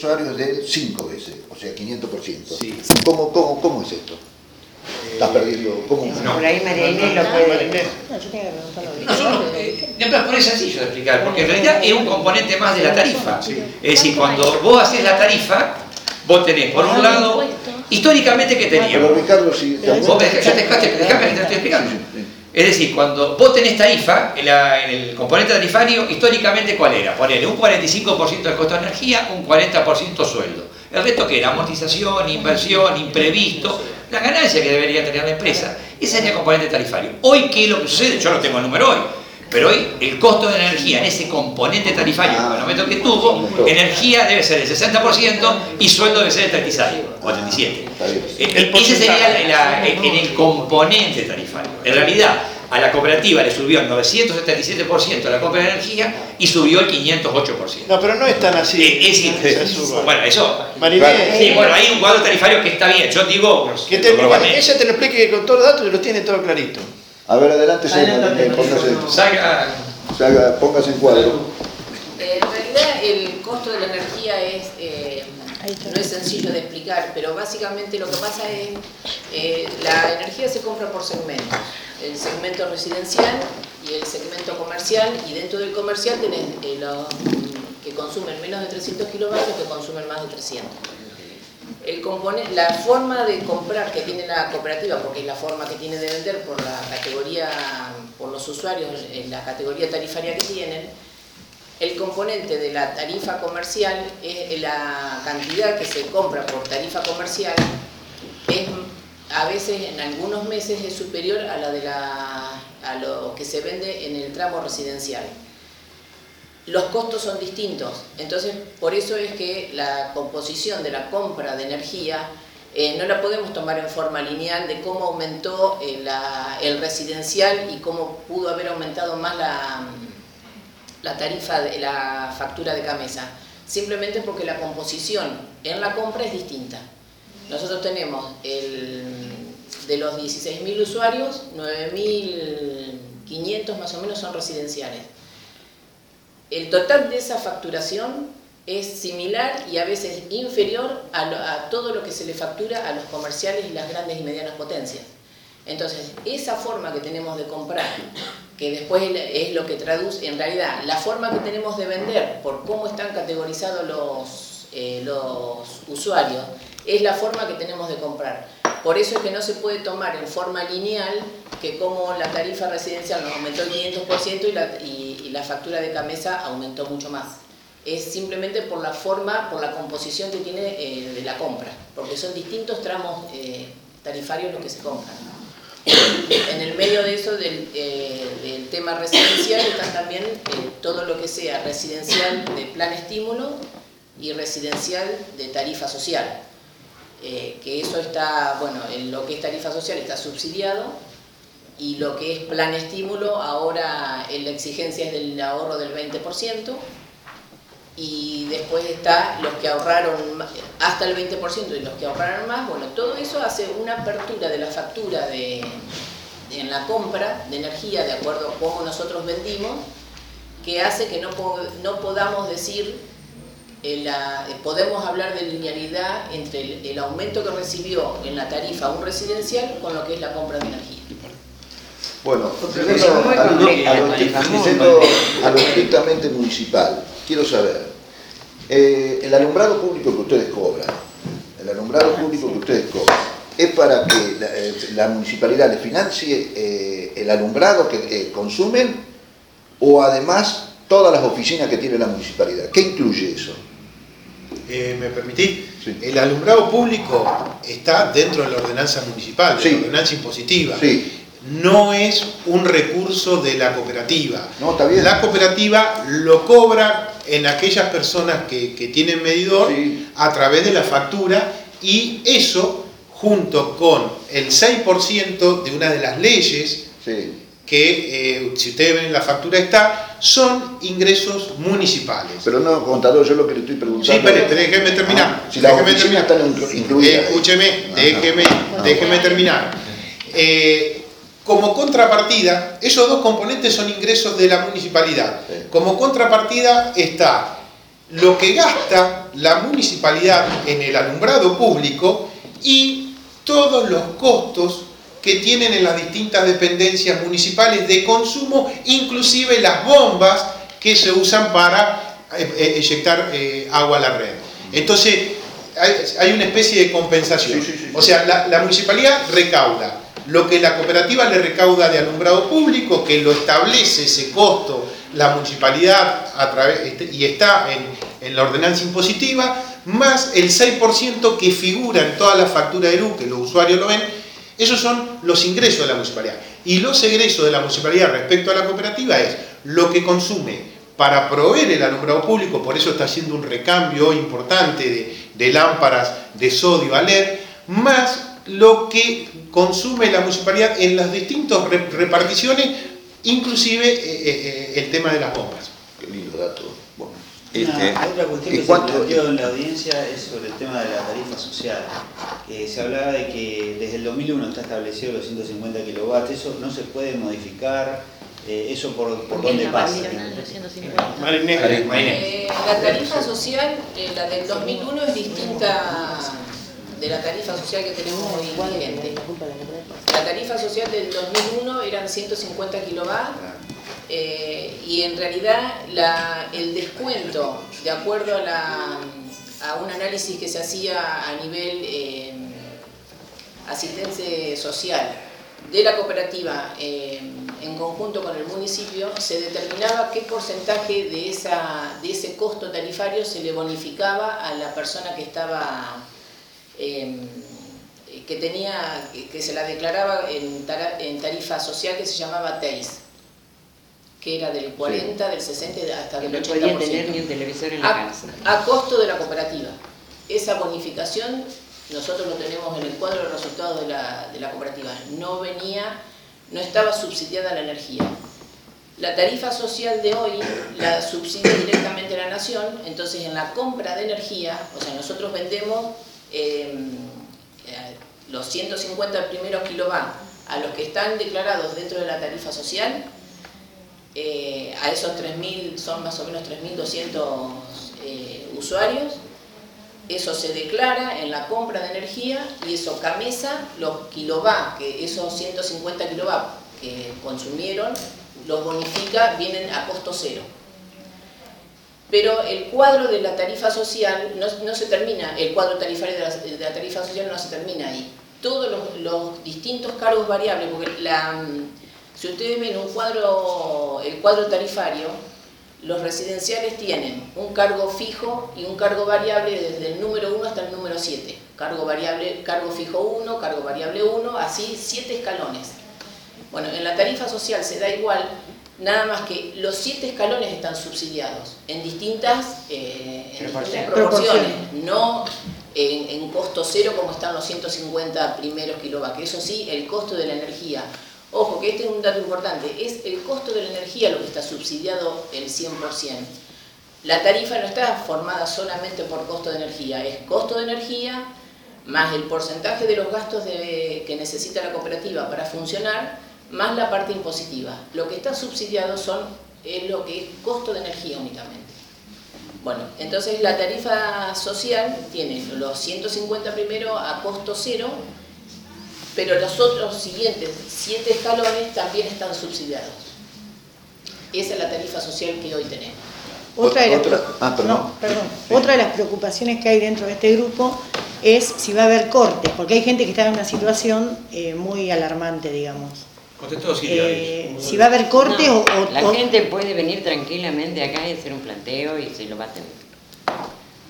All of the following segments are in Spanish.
usuarios de 5 veces, o sea, 500%. Sí. ¿Cómo, cómo, ¿Cómo es esto? ¿Estás perdiendo? ¿Cómo? No. Por ahí María Inés lo puede. No, yo tenía que preguntarlo. Nosotros, eh, no, pero es sencillo de explicar, porque en realidad es un componente más de la tarifa. Es decir, cuando vos haces la tarifa, vos tenés, por un lado, históricamente, ¿qué Pero teníamos? Ricardo, si te Vos me dejaste, déjame que te estoy explicando. Es decir, cuando vos tenés tarifa, en, la- en el componente tarifario, históricamente, ¿cuál era? Ponerle un 45% del costo de energía, un 40% sueldo. El resto que era amortización, inversión, imprevisto, la ganancia que debería tener la empresa. Ese sería el componente tarifario. Hoy, ¿qué es lo que sucede? Yo no tengo el número hoy, pero hoy el costo de energía en ese componente tarifario, en el momento que tuvo, energía debe ser el 60% y sueldo debe ser el 36 o el 37. Está bien. Eh, El Ese sería la- la- en el componente tarifario. En realidad, a la cooperativa le subió el 977% la compra de energía y subió el 508%. No, pero no es tan así. Eh, es suba. bueno, eso. Marinés, Sí, bueno, hay un cuadro tarifario que está bien. Yo digo, que te, ella te lo explique con todos los datos y lo tiene todo clarito. A ver, adelante, señor, Adelante, eh, póngase, Saca- saca- póngase en cuadro. Eh, En realidad el costo de la energía es, eh, no es sencillo de explicar, pero básicamente lo que pasa es eh, la energía se compra por segmentos. El segmento residencial y el segmento comercial y dentro del comercial tenés eh, los que consumen menos de 300 kilovatios que consumen más de 300. El compone- la forma de comprar que tiene la cooperativa, porque es la forma que tiene de vender por la categoría, por los usuarios, en la categoría tarifaria que tienen, el componente de la tarifa comercial es la cantidad que se compra por tarifa comercial es a veces en algunos meses es superior a la de la a lo que se vende en el tramo residencial. Los costos son distintos, entonces por eso es que la composición de la compra de energía eh, no la podemos tomar en forma lineal de cómo aumentó eh, la- el residencial y cómo pudo haber aumentado más la, la tarifa de la factura de camisa, simplemente porque la composición en la compra es distinta. Nosotros tenemos el, de los 16.000 usuarios, 9.500 más o menos son residenciales. El total de esa facturación es similar y a veces inferior a, lo- a todo lo que se le factura a los comerciales y las grandes y medianas potencias. Entonces, esa forma que tenemos de comprar, que después es lo que traduce, en realidad, la forma que tenemos de vender por cómo están categorizados los, eh, los usuarios, es la forma que tenemos de comprar. Por eso es que no se puede tomar en forma lineal que como la tarifa residencial nos aumentó el 500% y la, factura de camisa aumentó mucho más. Es simplemente por la forma, por la composición que tiene eh, de la compra, porque son distintos tramos eh, tarifarios los que se compran. En el medio de eso, del, eh, tema residencial, están también todo lo que sea residencial de plan estímulo y residencial de tarifa social. Eh, que eso está, bueno, en lo que es tarifa social está subsidiado y lo que es plan estímulo, ahora la exigencia es del ahorro del 20% y después está los que ahorraron hasta el 20% y los que ahorraron más, bueno, todo eso hace una apertura de la factura de, en la compra de energía de acuerdo a cómo nosotros vendimos, que hace que no, no podamos decir, la- eh, podemos hablar de linealidad entre el, el aumento que recibió en la tarifa un residencial con lo que es la compra de energía. Bueno, a lo- estrictamente municipal, quiero saber, eh, el alumbrado público que ustedes cobran, el alumbrado público que ustedes cobran, ¿es para que la, eh, la municipalidad le financie eh, el alumbrado que eh, consumen o además todas las oficinas que tiene la municipalidad? ¿Qué incluye eso? Eh, ¿Me permitís? Sí. El alumbrado público está dentro de la ordenanza municipal, de Sí. la ordenanza impositiva. Sí, No es un recurso de la cooperativa. No, está bien. La cooperativa lo cobra en aquellas personas que, que tienen medidor a través de la factura y eso, junto con el 6% de una de las leyes. Que, eh, si ustedes ven en la factura está, son ingresos municipales. Pero no, contador, yo lo que le estoy preguntando... Sí, pero, pero déjeme terminar. Ah, si las déjeme oficinas terminar. están inclu- incluidas. Escúcheme, Ajá. déjeme, déjeme terminar. Eh, como contrapartida, esos dos componentes son ingresos de la municipalidad. Como contrapartida está lo que gasta la municipalidad en el alumbrado público y todos los costos que tienen en las distintas dependencias municipales de consumo, inclusive las bombas que se usan para eh, eh, eyectar eh, agua a la red. Entonces, hay, una especie de compensación. O sea, la, la municipalidad recauda lo que la cooperativa le recauda de alumbrado público, que lo establece ese costo la municipalidad a través, este, y está en, la ordenanza impositiva, más el 6% que figura en toda la factura de luz, que los usuarios lo ven, esos son los ingresos de la municipalidad. Y los egresos de la municipalidad respecto a la cooperativa es lo que consume para proveer el alumbrado público, por eso está haciendo un recambio importante de, lámparas de sodio a LED, más lo que consume la municipalidad en las distintas reparticiones inclusive eh, eh, eh, el tema de las bombas. Qué lindo dato. Este, otra cuestión que se planteó en la audiencia es sobre el tema de la tarifa social. se hablaba de que desde el 2001 está establecido los 150 kilowatts, eso no se puede modificar, eso por, por dónde pasa. la tarifa social, la del 2001 es distinta de la tarifa social que tenemos hoy vigente. La tarifa social del 2001 eran 150 kilovatios eh, y en realidad el descuento, de acuerdo a, un análisis que se hacía a nivel eh, asistencia social de la cooperativa eh, en conjunto con el municipio, se determinaba qué porcentaje de, de ese costo tarifario se le bonificaba a la persona que estaba Em, que tenía, que se la declaraba en, tarifa social que se llamaba TEIS, que era del 40, del 60 hasta del 80%. No tener ni un televisor en la a, casa. A costo de la cooperativa. Esa bonificación nosotros lo tenemos en el cuadro de resultados de la, de la cooperativa. No venía, no estaba subsidiada la energía. La tarifa social de hoy la subsidia directamente la nación, entonces en la compra de energía, o sea, nosotros vendemos Em, eh, los 150 primeros kilovatios a los que están declarados dentro de la tarifa social, eh, a esos 3.000, son más o menos 3.200 eh, usuarios, eso se declara en la compra de energía y eso camesa los kilovatios, que esos 150 kilovatios que consumieron, los bonifica, vienen a costo cero pero el cuadro de la tarifa social no, se termina, el cuadro tarifario de la, tarifa social no se termina ahí. Todos los, distintos cargos variables, porque si ustedes ven un cuadro, el cuadro tarifario, los residenciales tienen un cargo fijo y un cargo variable desde el número 1 hasta el número 7. Cargo, variable, cargo fijo 1, cargo variable 1, así 7 escalones. Bueno, en la tarifa social se da igual, Nada más que los siete escalones están subsidiados en distintas, eh, proporciones, no en, costo cero como están los 150 primeros kilovatios. Eso sí, el costo de la energía. Ojo, que este es un dato importante, es el costo de la energía lo que está subsidiado el 100%. La tarifa no está formada solamente por costo de energía, es costo de energía más el porcentaje de los gastos que necesita la cooperativa para funcionar más la parte impositiva. Lo que está subsidiado son, es lo que es costo de energía únicamente. Bueno, entonces la tarifa social tiene los 150 primero a costo cero, pero los otros siguientes siete escalones también están subsidiados. Esa es la tarifa social que hoy tenemos. Otra de, las, ah, Otra de las preocupaciones que hay dentro de este grupo es si va a haber cortes, porque hay gente que está en una situación eh, muy alarmante, digamos. Eh, si va a haber corte o, La gente puede venir tranquilamente acá y hacer un planteo y se lo va a tener.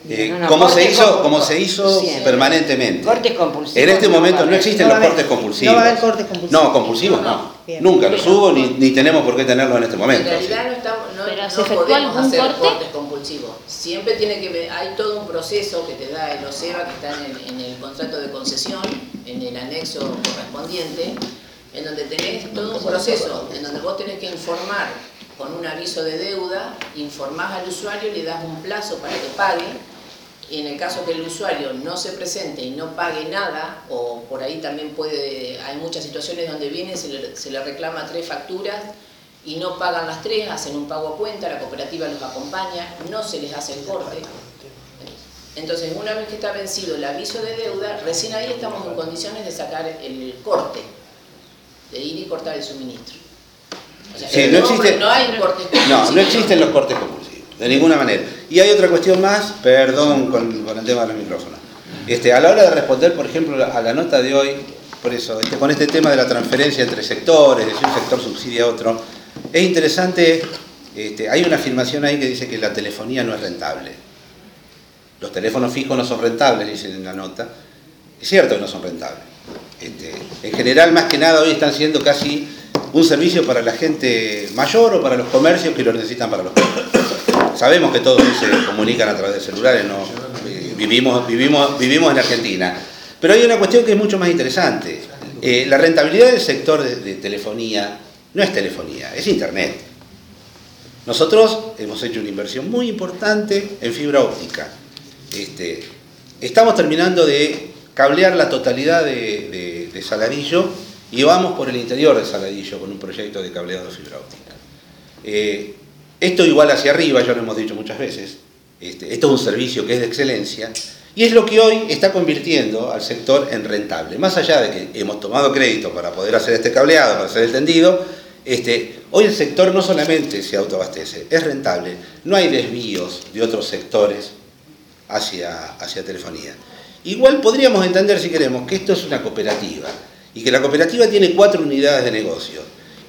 Eh, como, se hizo, como se hizo permanentemente. Cortes compulsivos. En este momento no, existen los cortes compulsivos. No va a haber cortes compulsivos. No, compulsivos no. Nunca los hubo ni, ni, tenemos por qué tenerlos en este momento. En realidad no, estamos, no, podemos hacer cortes compulsivos. Siempre tiene que ver, hay todo un proceso que te da el OSEBA que está en en el contrato de concesión, en el anexo correspondiente en donde tenés todo un proceso, en donde vos tenés que informar con un aviso de deuda, informás al usuario, le das un plazo para que pague, y en el caso que el usuario no se presente y no pague nada, o por ahí también puede, hay muchas situaciones donde viene, se le, se le reclama tres facturas, y no pagan las tres, hacen un pago a cuenta, la cooperativa los acompaña, no se les hace el corte. Entonces, una vez que está vencido el aviso de deuda, recién ahí estamos en condiciones de sacar el corte, de ir y cortar el suministro. O sea, no, existe, no, hay cortes No, no existen los cortes compulsivos, de ninguna manera. Y hay otra cuestión más, perdón con, el tema de los micrófonos. Este, a la hora de responder, por ejemplo, a la nota de hoy, por eso, este, con este tema de la transferencia entre sectores, de si un sector subsidia a otro, es interesante, este, hay una afirmación ahí que dice que la telefonía no es rentable. Los teléfonos fijos no son rentables, dicen en la nota. Es cierto que no son rentables. Este, en general, más que nada, hoy están siendo casi un servicio para la gente mayor o para los comercios que lo necesitan para los Sabemos que todos se comunican a través de celulares, ¿no? Eh, vivimos, vivimos, vivimos en Argentina. Pero hay una cuestión que es mucho más interesante. Eh, la rentabilidad del sector de telefonía no es telefonía, es internet. Nosotros hemos hecho una inversión muy importante en fibra óptica. Este, estamos terminando de cablear la totalidad de, Saladillo y vamos por el interior de Saladillo con un proyecto de cableado fibra óptica. Eh, esto igual hacia arriba, ya lo hemos dicho muchas veces, este, esto es un servicio que es de excelencia y es lo que hoy está convirtiendo al sector en rentable. Más allá de que hemos tomado crédito para poder hacer este cableado, para hacer el tendido, este, hoy el sector no solamente se autoabastece, es rentable, no hay desvíos de otros sectores hacia, hacia telefonía. Igual podríamos entender, si queremos, que esto es una cooperativa y que la cooperativa tiene cuatro unidades de negocio.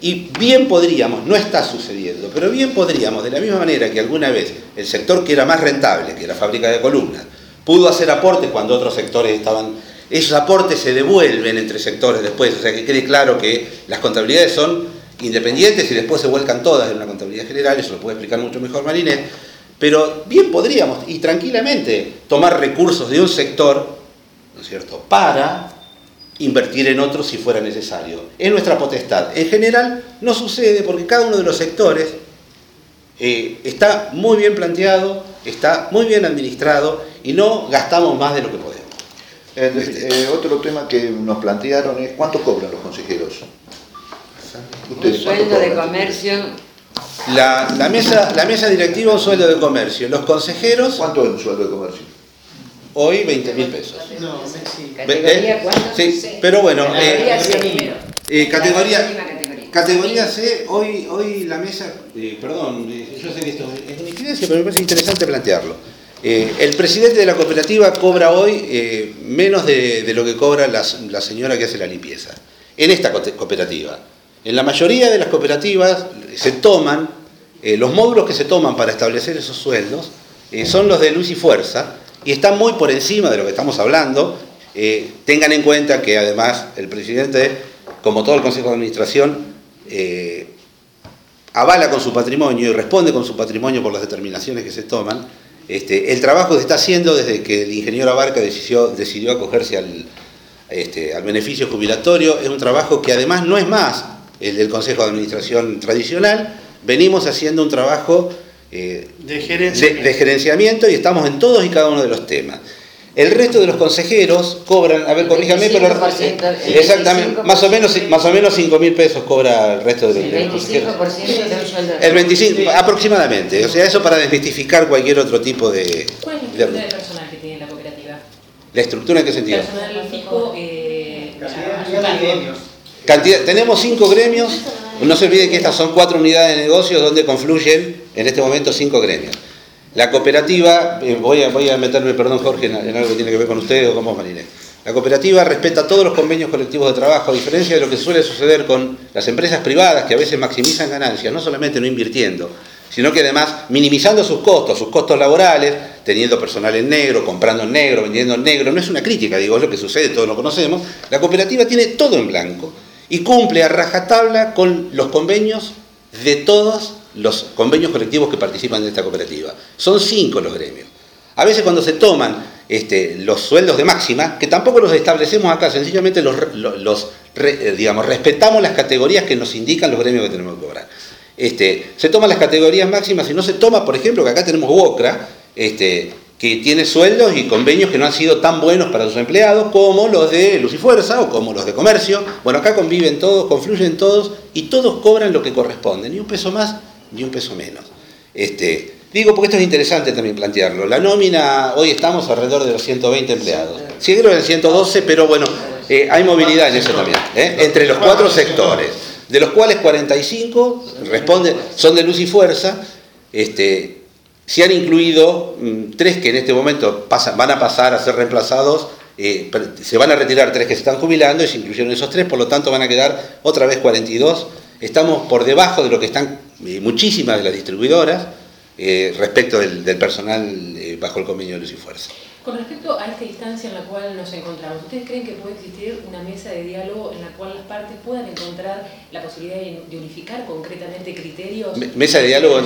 Y bien podríamos, no está sucediendo, pero bien podríamos, de la misma manera que alguna vez el sector que era más rentable, que la fábrica de columnas, pudo hacer aportes cuando otros sectores estaban... Esos aportes se devuelven entre sectores después, o sea que quede claro que las contabilidades son independientes y después se vuelcan todas en una contabilidad general, eso lo puede explicar mucho mejor Marinet, pero bien podríamos y tranquilamente tomar recursos de un sector, ¿no es cierto?, para invertir en otro si fuera necesario. Es nuestra potestad. En general no sucede porque cada uno de los sectores eh, está muy bien planteado, está muy bien administrado y no gastamos más de lo que podemos. Eh, otro tema que nos plantearon es cuánto cobran los consejeros. Un sueldo de comercio. La, mesa, la mesa directiva un sueldo de comercio. Los consejeros. ¿Cuánto es un sueldo de comercio? Hoy 20 mil pesos. No, sí. ¿Categoría cuánto? Sí, pero bueno. Eh, eh, categoría, categoría C, hoy, hoy la mesa. Eh, perdón, yo sé que esto es una incidencia, pero me parece interesante plantearlo. el presidente de la cooperativa cobra hoy menos de, lo que cobra la, la señora que hace la limpieza. En esta cooperativa. En la mayoría de las cooperativas se toman, eh, los módulos que se toman para establecer esos sueldos eh, son los de luz y fuerza y están muy por encima de lo que estamos hablando. Eh, tengan en cuenta que además el presidente, como todo el Consejo de Administración, avala con su patrimonio y responde con su patrimonio por las determinaciones que se toman. Este, el trabajo se está haciendo desde que el ingeniero Abarca decidió, decidió acogerse al, este, al beneficio jubilatorio. Es un trabajo que además no es más el del Consejo de Administración tradicional, venimos haciendo un trabajo eh, de, gerenciamiento. De, gerenciamiento y estamos en todos y cada uno de los temas. El resto de los consejeros cobran, a ver, corríjame, pero exactamente, más o menos más o menos 5 mil pesos cobra el resto de los, el 25% de un sueldo. El 25, aproximadamente, o sea, eso para desmistificar cualquier otro tipo de... ¿Cuál es la estructura de personal que tiene la cooperativa? ¿La estructura en qué sentido? Personal fijo, eh, tenemos cinco gremios, no se olvide que estas son cuatro unidades de negocios donde confluyen en este momento cinco gremios. La cooperativa, eh, voy a, meterme, perdón Jorge, en, algo que tiene que ver con ustedes o con vos Marinés. La cooperativa respeta todos los convenios colectivos de trabajo, a diferencia de lo que suele suceder con las empresas privadas que a veces maximizan ganancias, no solamente no invirtiendo, sino que además minimizando sus costos, sus costos laborales, teniendo personal en negro, comprando en negro, vendiendo en negro. No es una crítica, digo, es lo que sucede, todos lo conocemos. La cooperativa tiene todo en blanco y cumple a rajatabla con los convenios de todos los convenios colectivos que participan de esta cooperativa. Son cinco los gremios. A veces cuando se toman este, los sueldos de máxima, que tampoco los establecemos acá, sencillamente los, eh, digamos, respetamos las categorías que nos indican los gremios que tenemos que cobrar. Este, se toman las categorías máximas y no se toma, por ejemplo, que acá tenemos UOCRA, este, que tiene sueldos y convenios que no han sido tan buenos para sus empleados como los de Luz y Fuerza o como los de comercio. Bueno, acá conviven todos, confluyen todos y todos cobran lo que corresponde, ni un peso más ni un peso menos. Este, digo porque esto es interesante también plantearlo. La nómina, hoy estamos alrededor de los 120 empleados. Sí, en 112, pero bueno, eh, hay movilidad en eso también, ¿eh? entre los cuatro sectores, de los cuales 45 responden, son de Luz y Fuerza. Este, se han incluido mm, tres que en este momento van a pasar a ser reemplazados, eh, se van a retirar tres que se están jubilando y se incluyeron esos tres, por lo tanto van a quedar otra vez 42. Estamos por debajo de lo que están eh, muchísimas de las distribuidoras eh, respecto del, personal bajo el convenio de Luz y Fuerza. Con respecto a esta instancia en la cual nos encontramos, ¿ustedes creen que puede existir una mesa de diálogo en la cual las partes puedan encontrar la posibilidad de unificar concretamente criterios? ¿Mesa de diálogo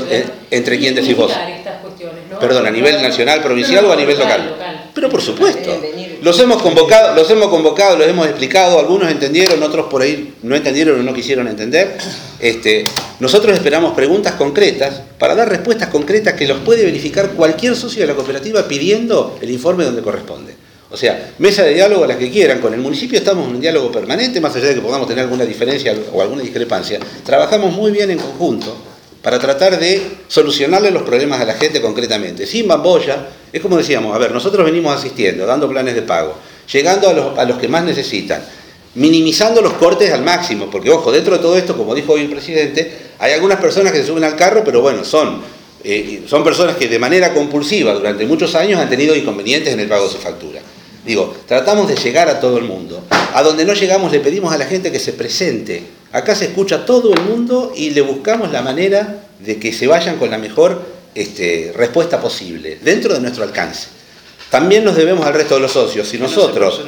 entre quién decís vos? Estas cuestiones, ¿no? Perdón, ¿a nivel nacional, provincial o a nivel local? Pero por supuesto. Los hemos convocado, los hemos convocado, los hemos explicado, algunos entendieron, otros por ahí no entendieron o no quisieron entender. Este, nosotros esperamos preguntas concretas para dar respuestas concretas que los puede verificar cualquier socio de la cooperativa pidiendo el informe donde corresponde. O sea, mesa de diálogo a las que quieran. Con el municipio estamos en un diálogo permanente, más allá de que podamos tener alguna diferencia o alguna discrepancia. Trabajamos muy bien en conjunto para tratar de solucionarle los problemas a la gente concretamente. Sin bamboya, es como decíamos, a ver, nosotros venimos asistiendo, dando planes de pago, llegando a los, a los que más necesitan, minimizando los cortes al máximo, porque ojo, dentro de todo esto, como dijo hoy el presidente, hay algunas personas que se suben al carro, pero bueno, son, eh, son personas que de manera compulsiva durante muchos años han tenido inconvenientes en el pago de su factura. Digo, tratamos de llegar a todo el mundo. A donde no llegamos le pedimos a la gente que se presente Acá se escucha todo el mundo y le buscamos la manera de que se vayan con la mejor este, respuesta posible, dentro de nuestro alcance. También nos debemos al resto de los socios. Si nosotros,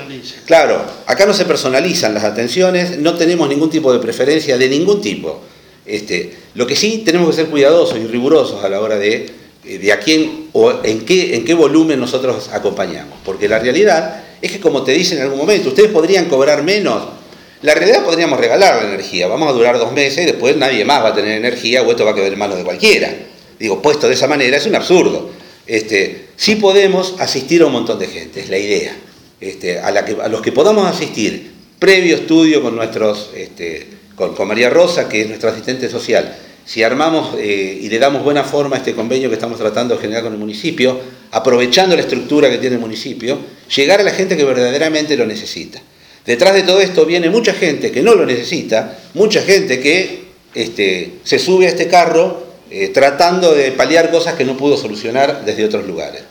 claro, acá no se personalizan las atenciones, no tenemos ningún tipo de preferencia de ningún tipo. Este, lo que sí tenemos que ser cuidadosos y rigurosos a la hora de, de a quién o en qué, en qué volumen nosotros acompañamos. Porque la realidad es que, como te dicen en algún momento, ustedes podrían cobrar menos la realidad podríamos regalar la energía, vamos a durar dos meses y después nadie más va a tener energía o esto va a quedar en manos de cualquiera. Digo, puesto de esa manera es un absurdo. Este, sí podemos asistir a un montón de gente, es la idea. Este, a los que podamos asistir, previo estudio con nuestros, este, con, María Rosa, que es nuestra asistente social, si armamos eh, y le damos buena forma a este convenio que estamos tratando de generar con el municipio, aprovechando la estructura que tiene el municipio, llegar a la gente que verdaderamente lo necesita. Detrás de todo esto viene mucha gente que no lo necesita, mucha gente que este, se sube a este carro eh, tratando de paliar cosas que no pudo solucionar desde otros lugares.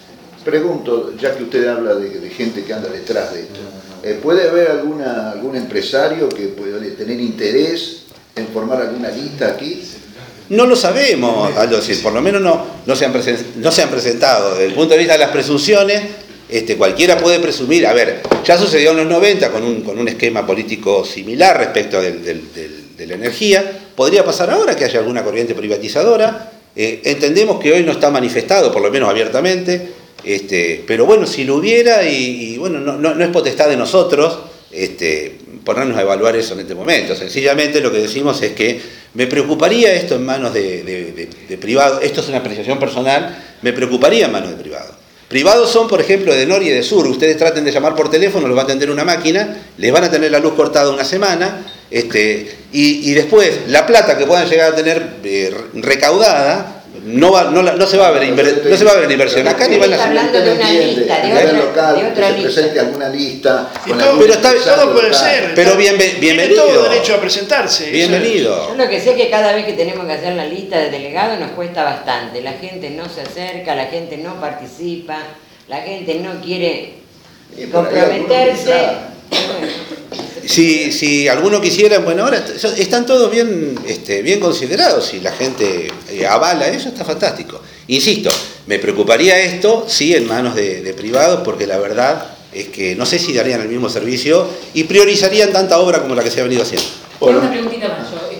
Pregunto, ya que usted habla de, gente que anda detrás de esto, eh, ¿puede haber alguna, algún empresario que pueda tener interés en formar alguna lista aquí? No lo sabemos, Aldo, por lo menos no, no, se han presentado. Desde el punto de vista de las presunciones, este, cualquiera puede presumir, a ver, ya sucedió en los 90 con un, con un esquema político similar respecto de la energía, podría pasar ahora que haya alguna corriente privatizadora, eh, entendemos que hoy no está manifestado, por lo menos abiertamente, este, pero bueno, si lo hubiera, y, bueno, no, es potestad de nosotros este, ponernos a evaluar eso en este momento, sencillamente lo que decimos es que me preocuparía esto en manos de, de privado, esto es una apreciación personal, me preocuparía en manos de privado. Privados son, por ejemplo, de Nor y de Sur. Ustedes traten de llamar por teléfono, los va a atender una máquina, les van a tener la luz cortada una semana, este, y, después la plata que puedan llegar a tener eh, recaudada no, va, no, no, se va a ver no se va a ver inversión. acá ni van a hablando de una lista de otra, local, de otra lista. presente alguna lista todo, pero está, todo puede ser pero bien, bienvenido tiene todo derecho a presentarse bienvenido. yo lo que sé es que cada vez que tenemos que hacer la lista de delegados nos cuesta bastante. La gente no se acerca la gente no participa la gente no quiere comprometerse si, si alguno quisiera, bueno, ahora están todos bien, este, bien considerados, si la gente eh, avala eso, está fantástico. Insisto, me preocuparía esto, sí, en manos de, privados, porque la verdad es que no sé si darían el mismo servicio y priorizarían tanta obra como la que se ha venido haciendo. Una preguntita más, yo eh,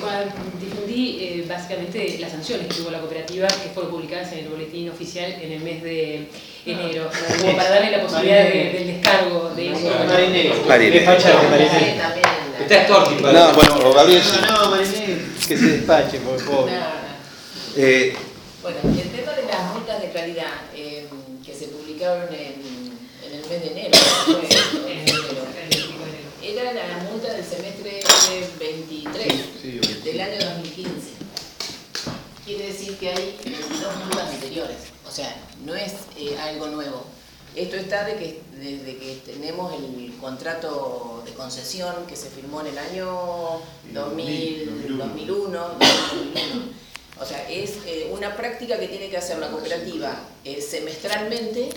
difundí eh, básicamente las sanciones que tuvo la cooperativa, que fueron publicadas en el boletín oficial en el mes de enero, como para darle la posibilidad del descargo de eso. Mariné. Mariné. Está Storti No, bueno, o Gabriel. No, no, Mariné, que se despache, por favor. Eh, bueno, el tema de las multas de calidad eh, que se publicaron publicaron en, en el mes de enero. Era la multa del semestre 23 del año 2015. Quiere decir que hay dos multas anteriores. O sea, no es eh, algo nuevo. Esto está de que, desde que tenemos el contrato de concesión que se firmó en el año 2000, 2001, O sea, es eh, una práctica que tiene que hacer la cooperativa eh, semestralmente,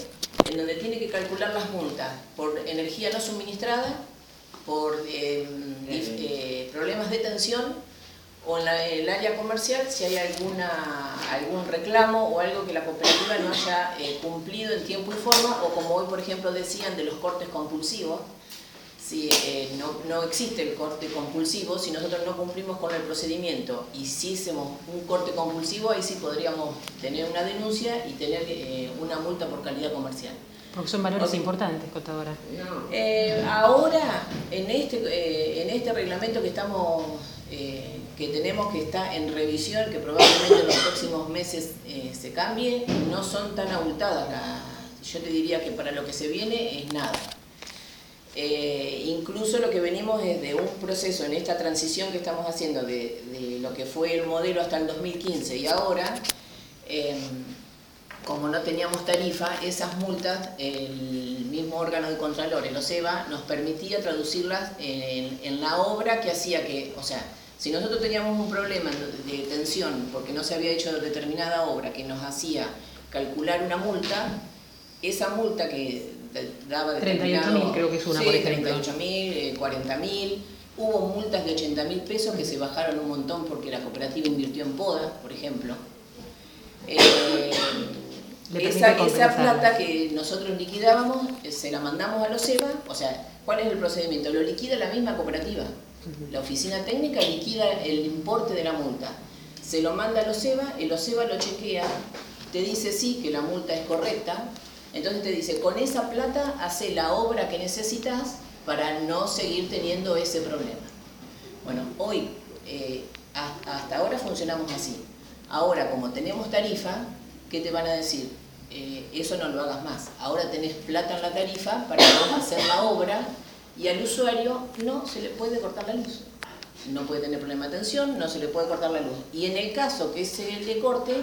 en donde tiene que calcular las multas por energía no suministrada, por eh, problemas de tensión o en el área comercial si hay alguna, algún reclamo o algo que la cooperativa no haya eh, cumplido en tiempo y forma, o como hoy por ejemplo decían de los cortes compulsivos, si eh, no, no, existe el corte compulsivo, si nosotros no cumplimos con el procedimiento y si hacemos un corte compulsivo, ahí sí podríamos tener una denuncia y tener eh, una multa por calidad comercial. Porque son valores importantes, contadora. ahora, en este, en este reglamento que estamos que tenemos que estar en revisión, que probablemente en los próximos meses eh, se cambie, no son tan abultadas. yo te diría que para lo que se viene es nada. Eh, incluso lo que venimos es de un proceso en esta transición que estamos haciendo de, lo que fue el modelo hasta el 2015 y ahora, em, como no teníamos tarifa, esas multas, el mismo órgano de Contralor, el OSEBA, nos permitía traducirlas en, en la obra que hacía que, o sea, si nosotros teníamos un problema de tensión porque no se había hecho determinada obra que nos hacía calcular una multa, esa multa que daba determinado... 38.000 creo que es una, sí, 38.000, 40.000, hubo multas de 80.000 pesos que se bajaron un montón porque la cooperativa invirtió en poda, por ejemplo. Eh, esa, esa, plata que nosotros liquidábamos, eh, se la mandamos a los EVA, o sea, ¿cuál es el procedimiento? Lo liquida la misma cooperativa. La oficina técnica liquida el importe de la multa. Se lo manda al OSEBA, el OSEBA lo chequea, te dice sí, que la multa es correcta, entonces te dice, con esa plata hace la obra que necesitas para no seguir teniendo ese problema. Bueno, hoy, eh, hasta ahora funcionamos así. Ahora, como tenemos tarifa, ¿qué te van a decir? Eh, eso no lo hagas más. Ahora tenés plata en la tarifa para hacer la obra y al usuario no se le puede cortar la luz. No puede tener problema de tensión, no se le puede cortar la luz. Y en el caso que se le corte,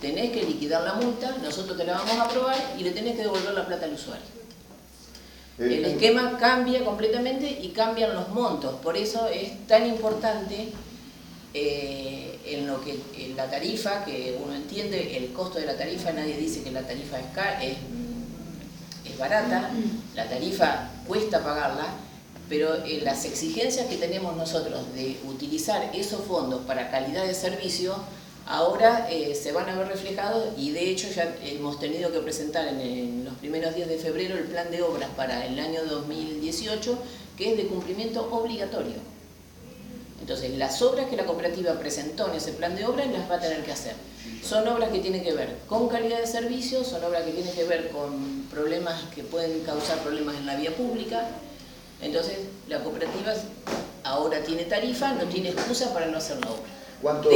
tenés que liquidar la multa, nosotros te la vamos a aprobar y le tenés que devolver la plata al usuario. Eh, el esquema cambia completamente y cambian los montos. Por eso es tan importante eh, en lo que en la tarifa, que uno entiende el costo de la tarifa, nadie dice que la tarifa es, es barata, la tarifa cuesta pagarla, pero eh, las exigencias que tenemos nosotros de utilizar esos fondos para calidad de servicio, ahora eh, se van a ver reflejados y de hecho ya hemos tenido que presentar en, en, los primeros días de febrero el plan de obras para el año 2018, que es de cumplimiento obligatorio. Entonces, las obras que la cooperativa presentó en ese plan de obras las va a tener que hacer. Son obras que tienen que ver con calidad de servicio, son obras que tienen que ver con problemas que pueden causar problemas en la vía pública. Entonces, la cooperativa ahora tiene tarifa, no tiene excusa para no hacer la obra. ¿Cuánto,